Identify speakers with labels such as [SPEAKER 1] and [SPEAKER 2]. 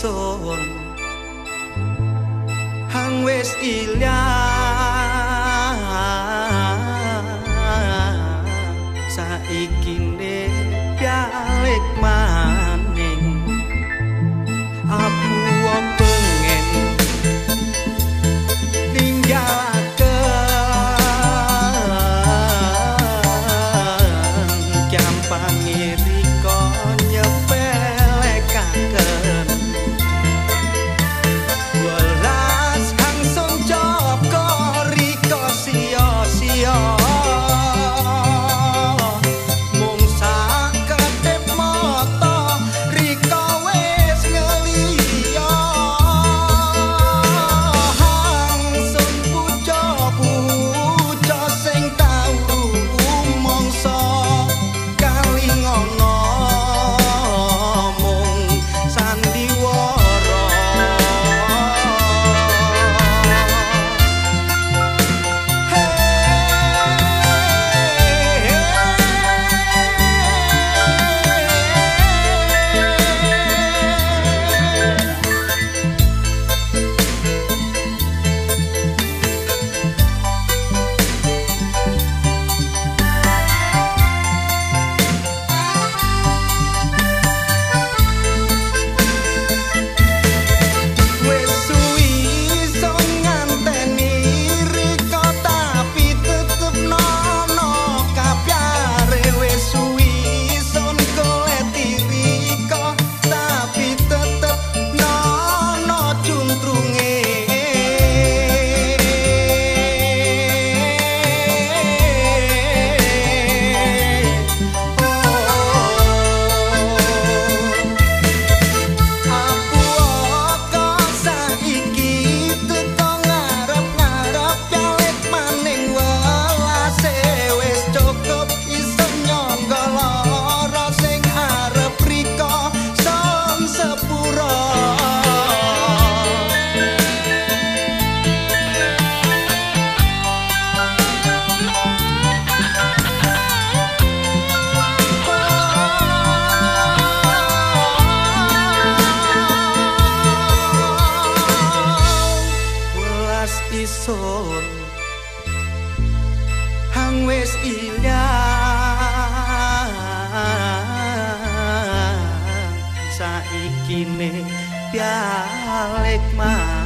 [SPEAKER 1] son hang wes ilia Pialek mah